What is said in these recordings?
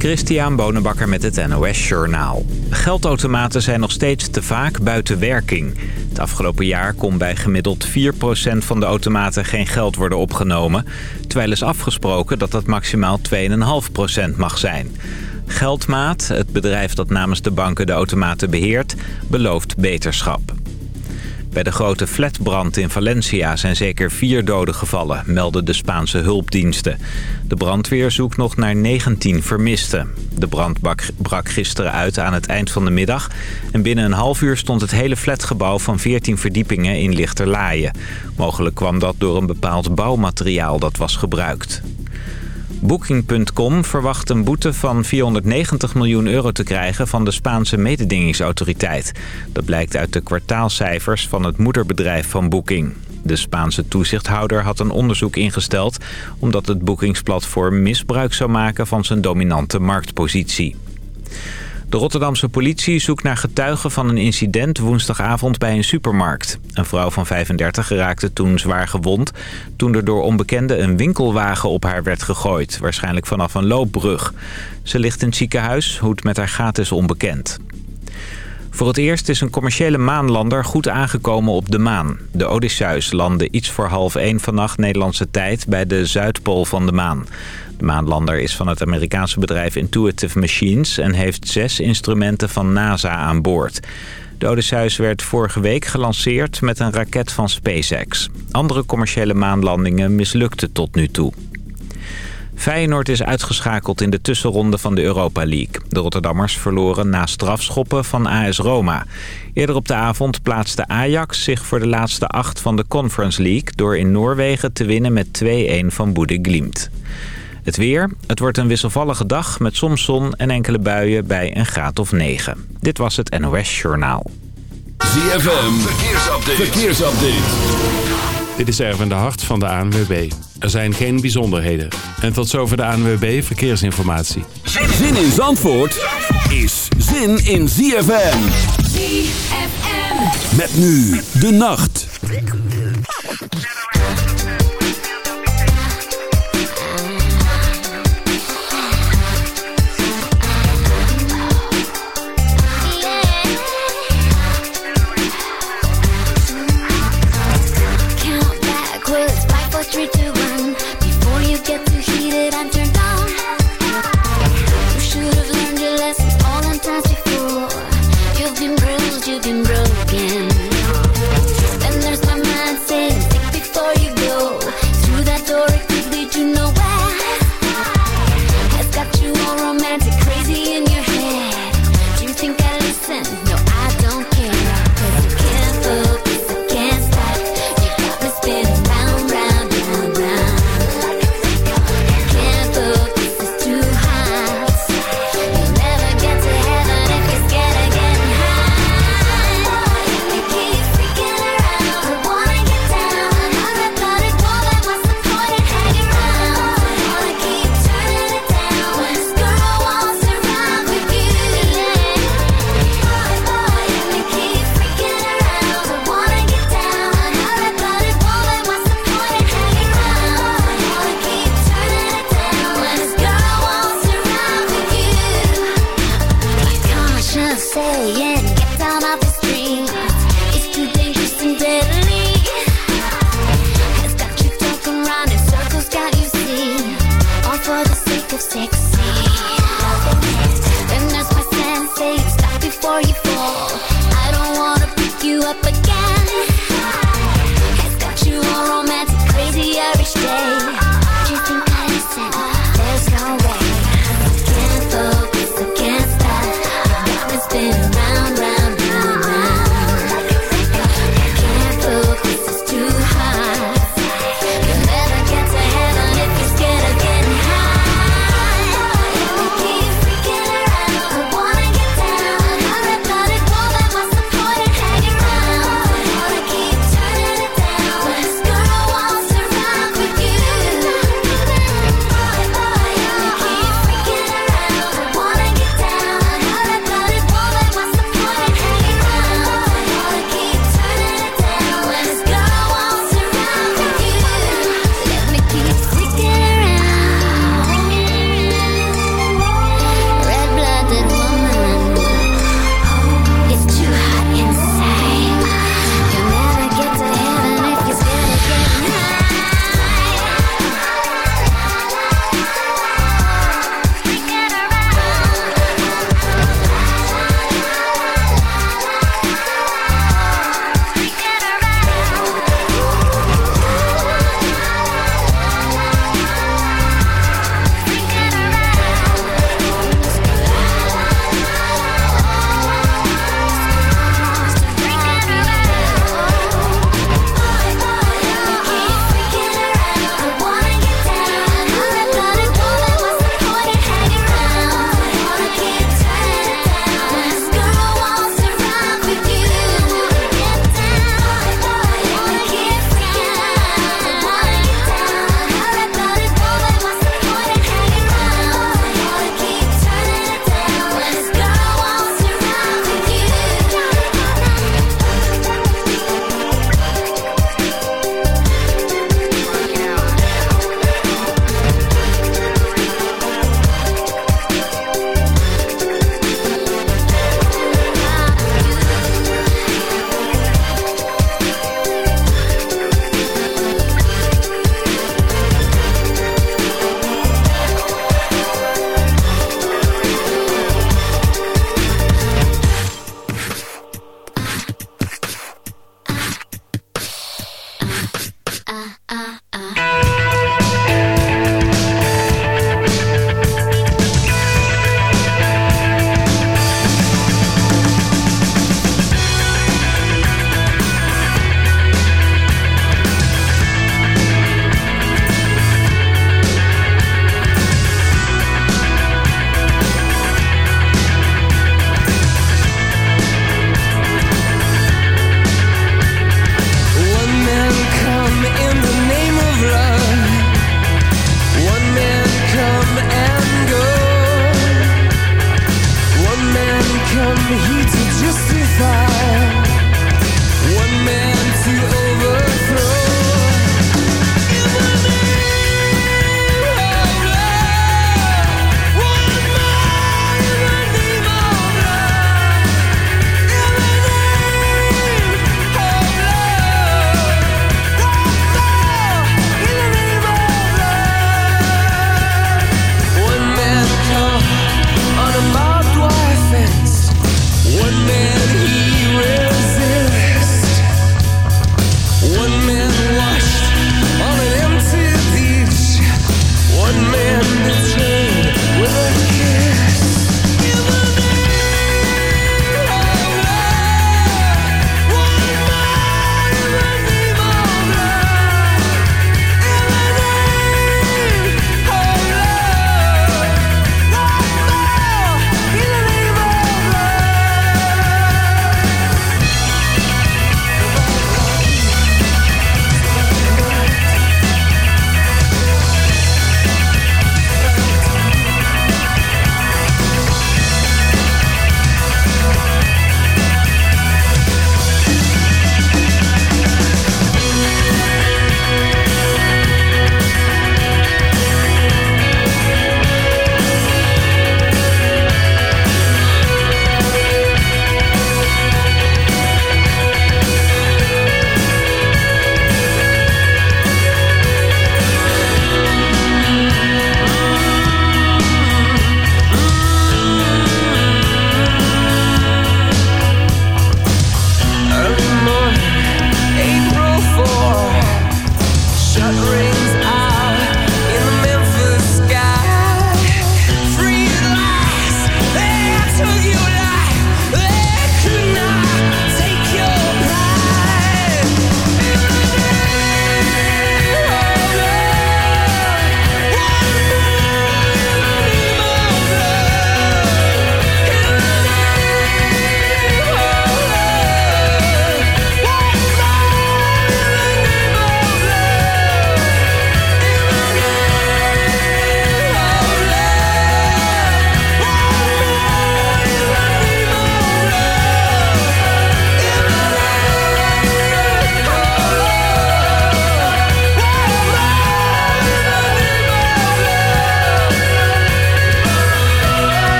Christian Bonenbakker met het NOS Journaal. Geldautomaten zijn nog steeds te vaak buiten werking. Het afgelopen jaar kon bij gemiddeld 4% van de automaten geen geld worden opgenomen... terwijl is afgesproken dat dat maximaal 2,5% mag zijn. Geldmaat, het bedrijf dat namens de banken de automaten beheert, belooft beterschap. Bij de grote flatbrand in Valencia zijn zeker vier doden gevallen, melden de Spaanse hulpdiensten. De brandweer zoekt nog naar 19 vermisten. De brand brak gisteren uit aan het eind van de middag. En binnen een half uur stond het hele flatgebouw van 14 verdiepingen in lichterlaaien. Mogelijk kwam dat door een bepaald bouwmateriaal dat was gebruikt. Booking.com verwacht een boete van 490 miljoen euro te krijgen van de Spaanse mededingingsautoriteit. Dat blijkt uit de kwartaalcijfers van het moederbedrijf van Booking. De Spaanse toezichthouder had een onderzoek ingesteld... omdat het boekingsplatform misbruik zou maken van zijn dominante marktpositie. De Rotterdamse politie zoekt naar getuigen van een incident woensdagavond bij een supermarkt. Een vrouw van 35 raakte toen zwaar gewond toen er door onbekenden een winkelwagen op haar werd gegooid. Waarschijnlijk vanaf een loopbrug. Ze ligt in het ziekenhuis, hoe het met haar gaat is onbekend. Voor het eerst is een commerciële maanlander goed aangekomen op de maan. De Odysseus landde iets voor half één vannacht Nederlandse tijd bij de Zuidpool van de maan. De maanlander is van het Amerikaanse bedrijf Intuitive Machines... en heeft zes instrumenten van NASA aan boord. De Odysseus werd vorige week gelanceerd met een raket van SpaceX. Andere commerciële maanlandingen mislukten tot nu toe. Feyenoord is uitgeschakeld in de tussenronde van de Europa League. De Rotterdammers verloren na strafschoppen van AS Roma. Eerder op de avond plaatste Ajax zich voor de laatste acht van de Conference League... door in Noorwegen te winnen met 2-1 van Boede Glimt. Het weer. Het wordt een wisselvallige dag met soms zon en enkele buien bij een graad of 9. Dit was het NOS Journaal. ZFM. Verkeersupdate. Verkeersupdate. Dit is Erwin de Hart van de ANWB. Er zijn geen bijzonderheden. En tot zover de ANWB Verkeersinformatie. Zin in Zandvoort is zin in ZFM. ZFM. Met nu de nacht.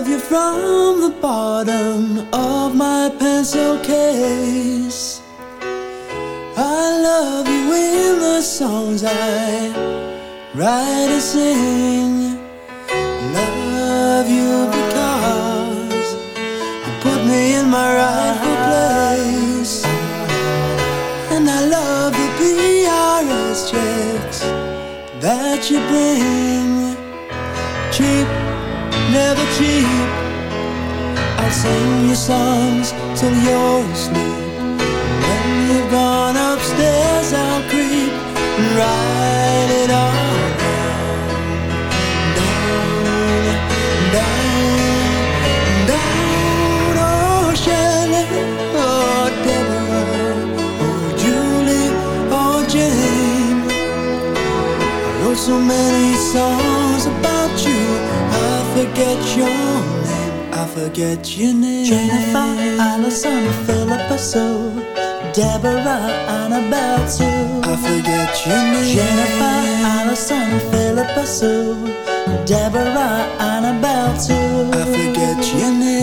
love you from the bottom of my pencil case. I love you in the songs I write and sing. Love you because you put me in my rightful place. And I love the PRS checks that you bring. Cheap never cheap. I'll sing you songs till you're asleep. When you've gone upstairs, I'll creep and write your name, I forget your name. Jennifer, Allison, Philippa Sue, Deborah, Annabelle Sue. I forget your name. Jennifer, Allison, Philippa Sue, Deborah, Annabelle Sue. I forget your name.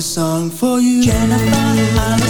A song for you. Jennifer,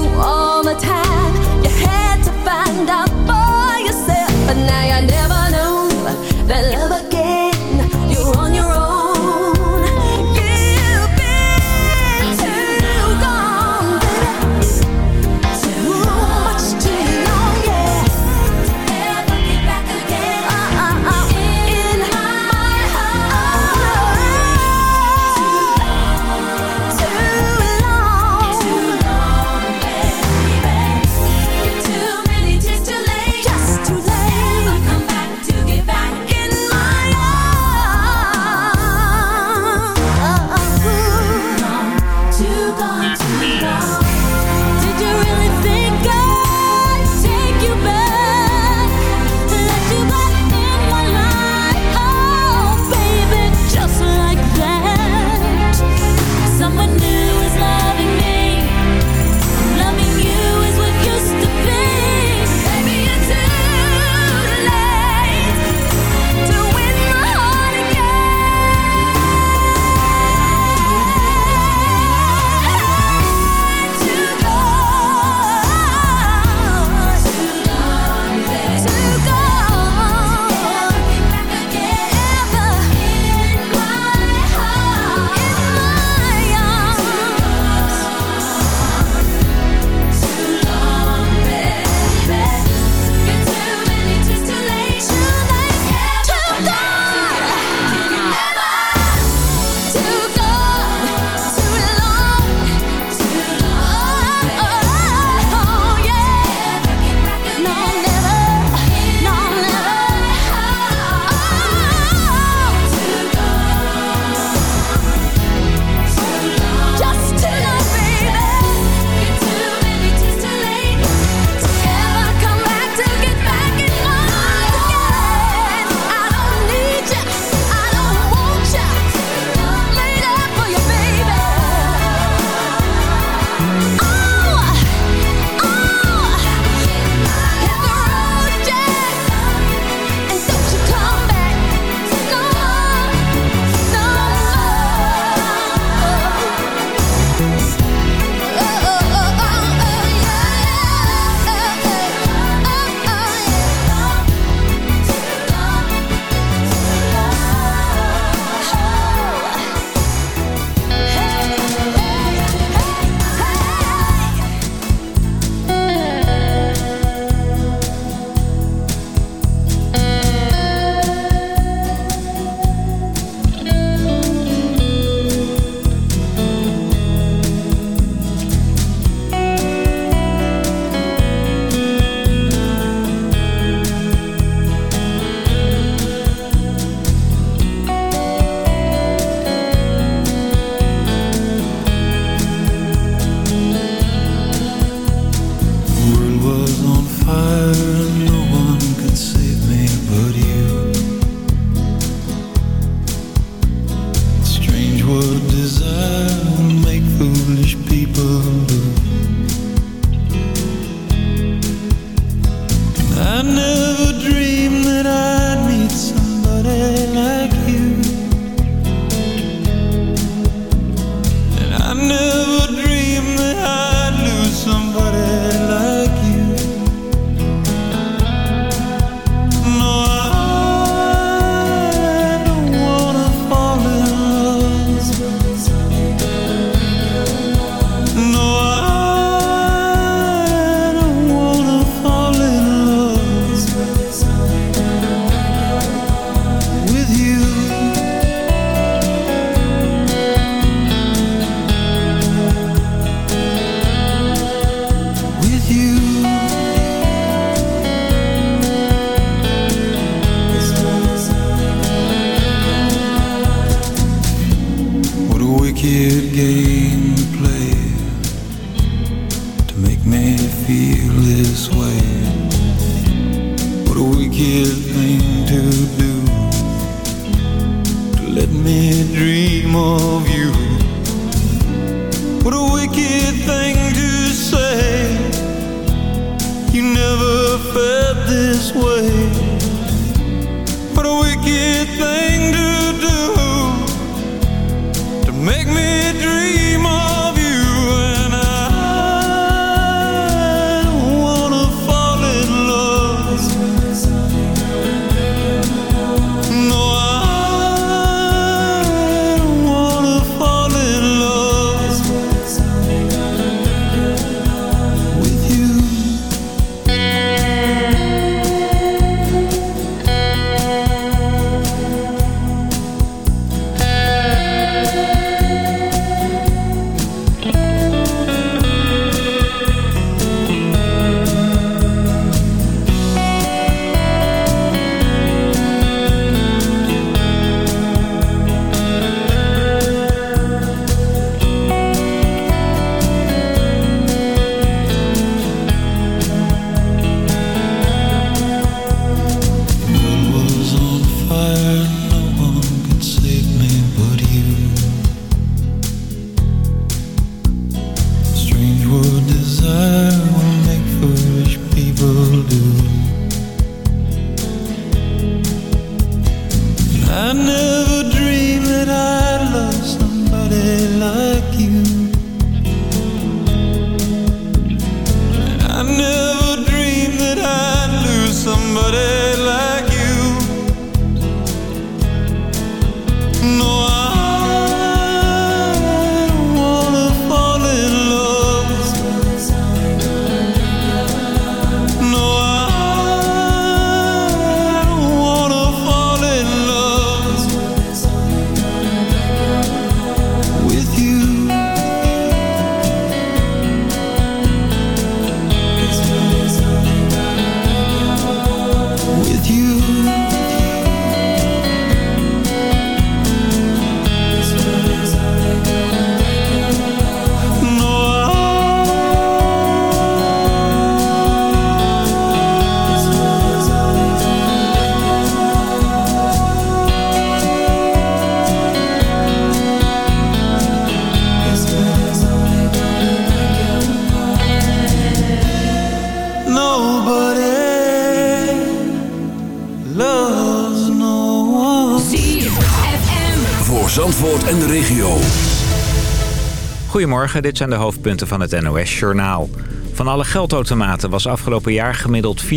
Dit zijn de hoofdpunten van het NOS-journaal. Van alle geldautomaten was afgelopen jaar gemiddeld 4%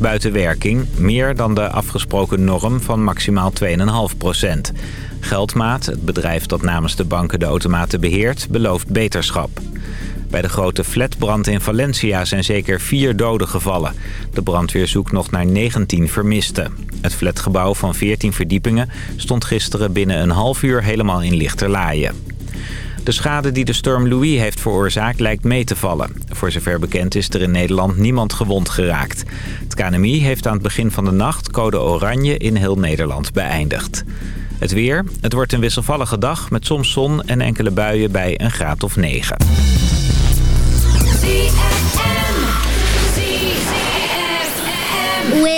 buiten werking... meer dan de afgesproken norm van maximaal 2,5%. Geldmaat, het bedrijf dat namens de banken de automaten beheert, belooft beterschap. Bij de grote flatbrand in Valencia zijn zeker vier doden gevallen. De brandweer zoekt nog naar 19 vermisten. Het flatgebouw van 14 verdiepingen stond gisteren binnen een half uur helemaal in lichterlaaien. De schade die de storm Louis heeft veroorzaakt lijkt mee te vallen. Voor zover bekend is er in Nederland niemand gewond geraakt. Het KNMI heeft aan het begin van de nacht code oranje in heel Nederland beëindigd. Het weer. Het wordt een wisselvallige dag met soms zon en enkele buien bij een graad of 9. Well,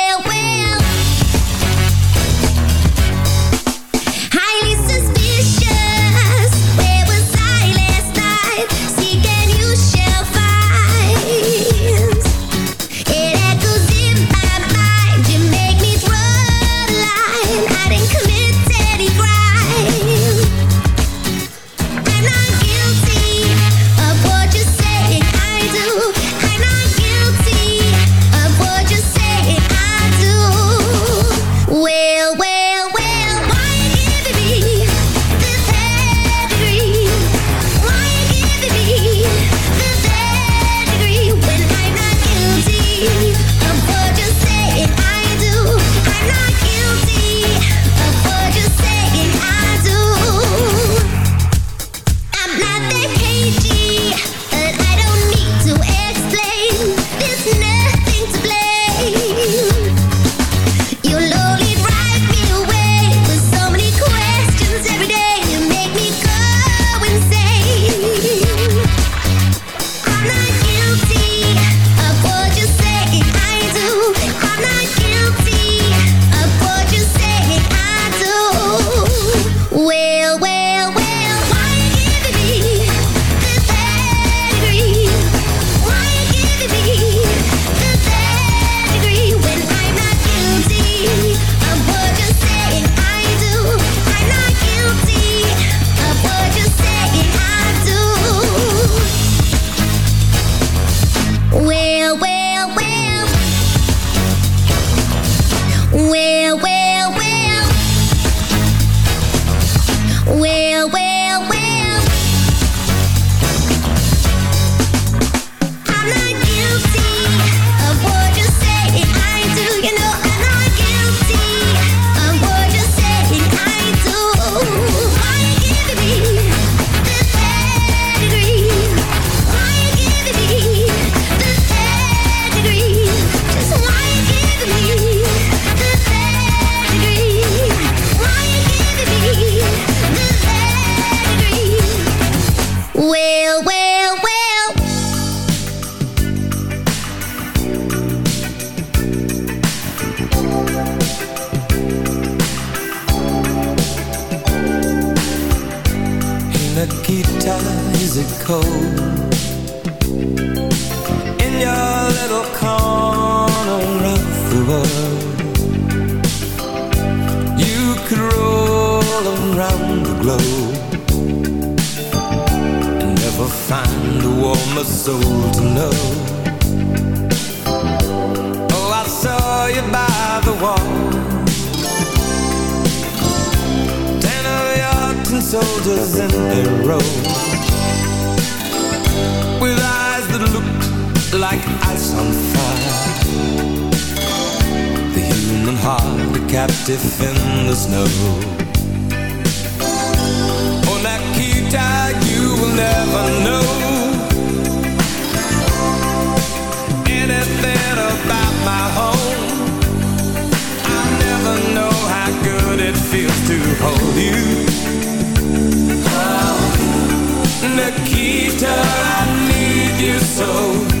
captive in the snow. Oh, Nikita, you will never know anything about my home. I never know how good it feels to hold you. Oh, Nikita, I need you so.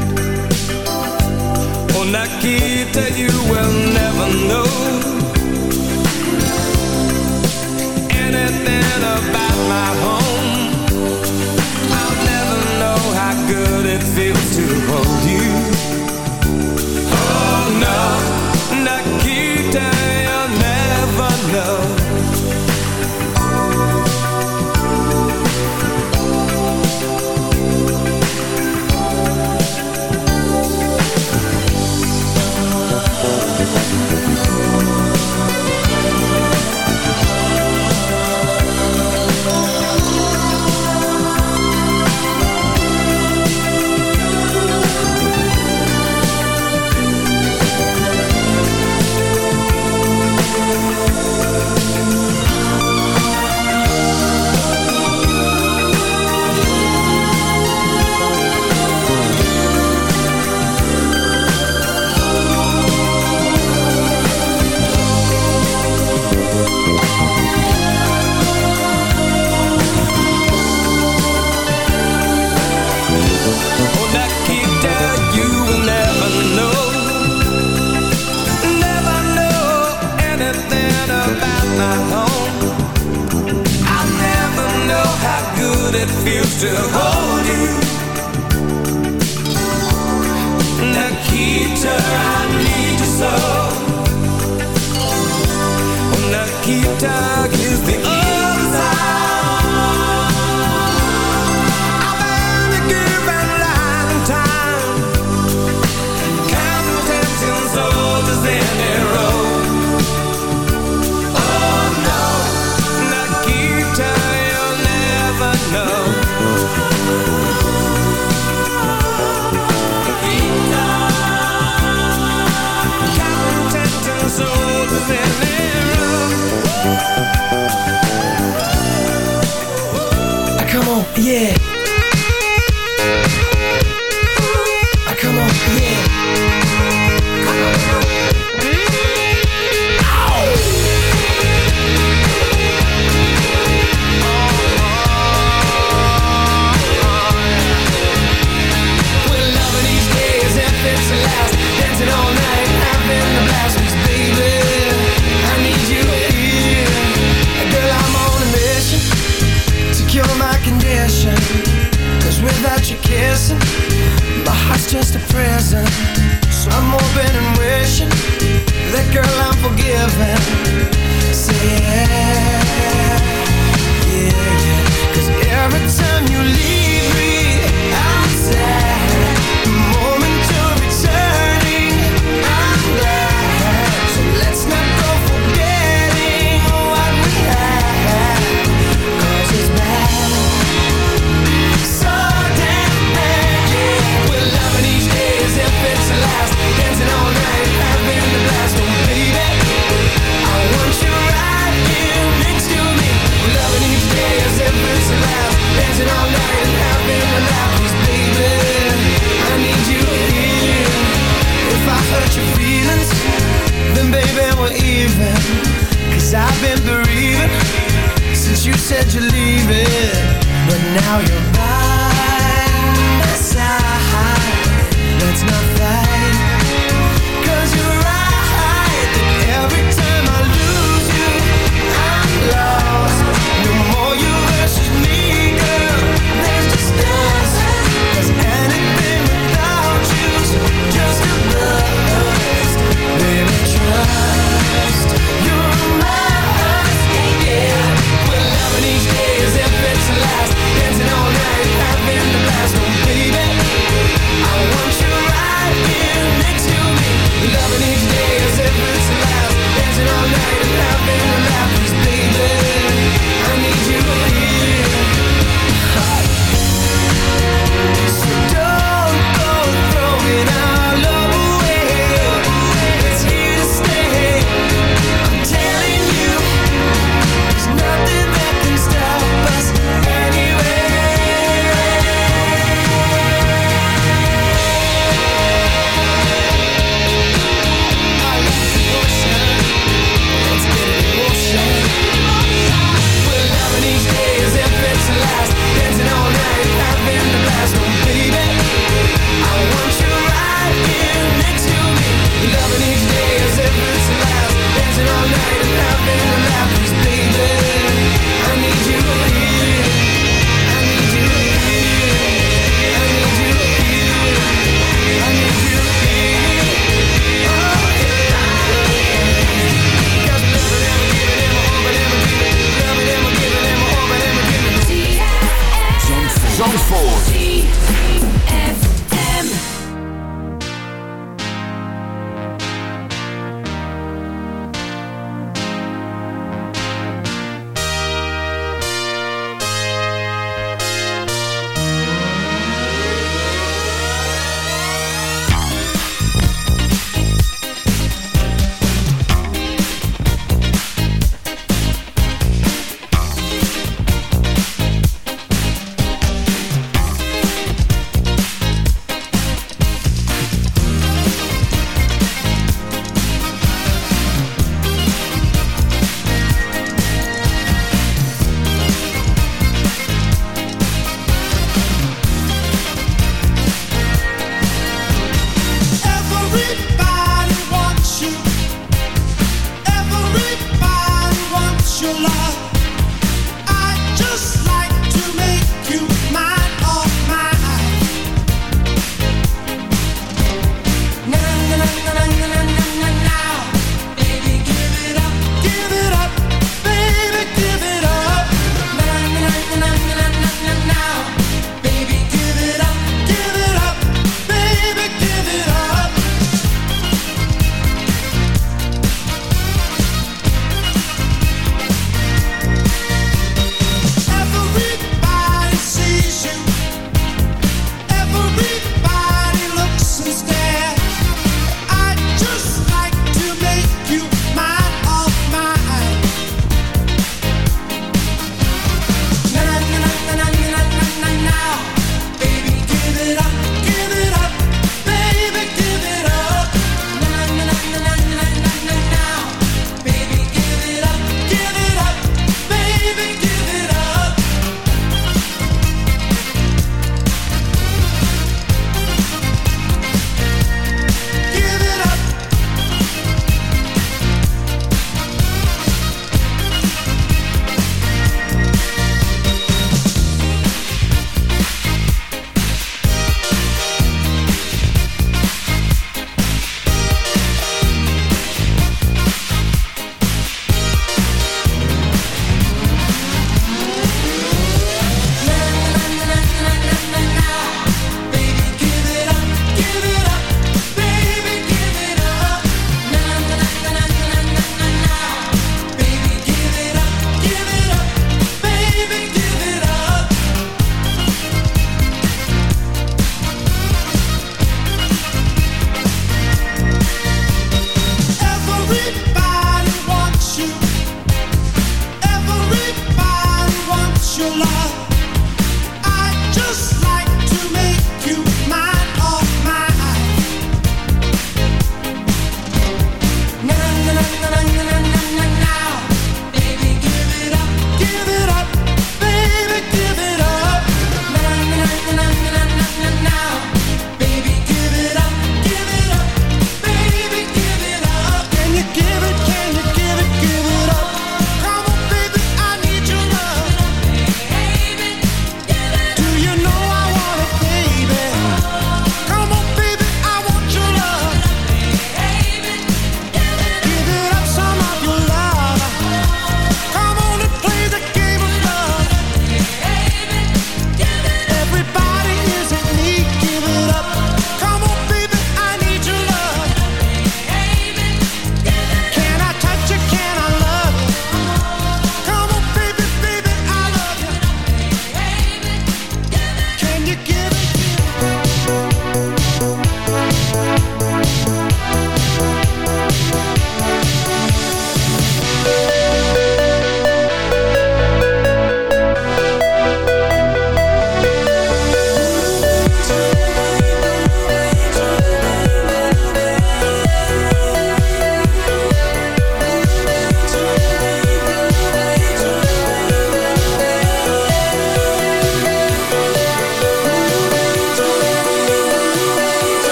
Oh, Nikita, you will never know Anything about my home. I'll never know how good it feels yeah.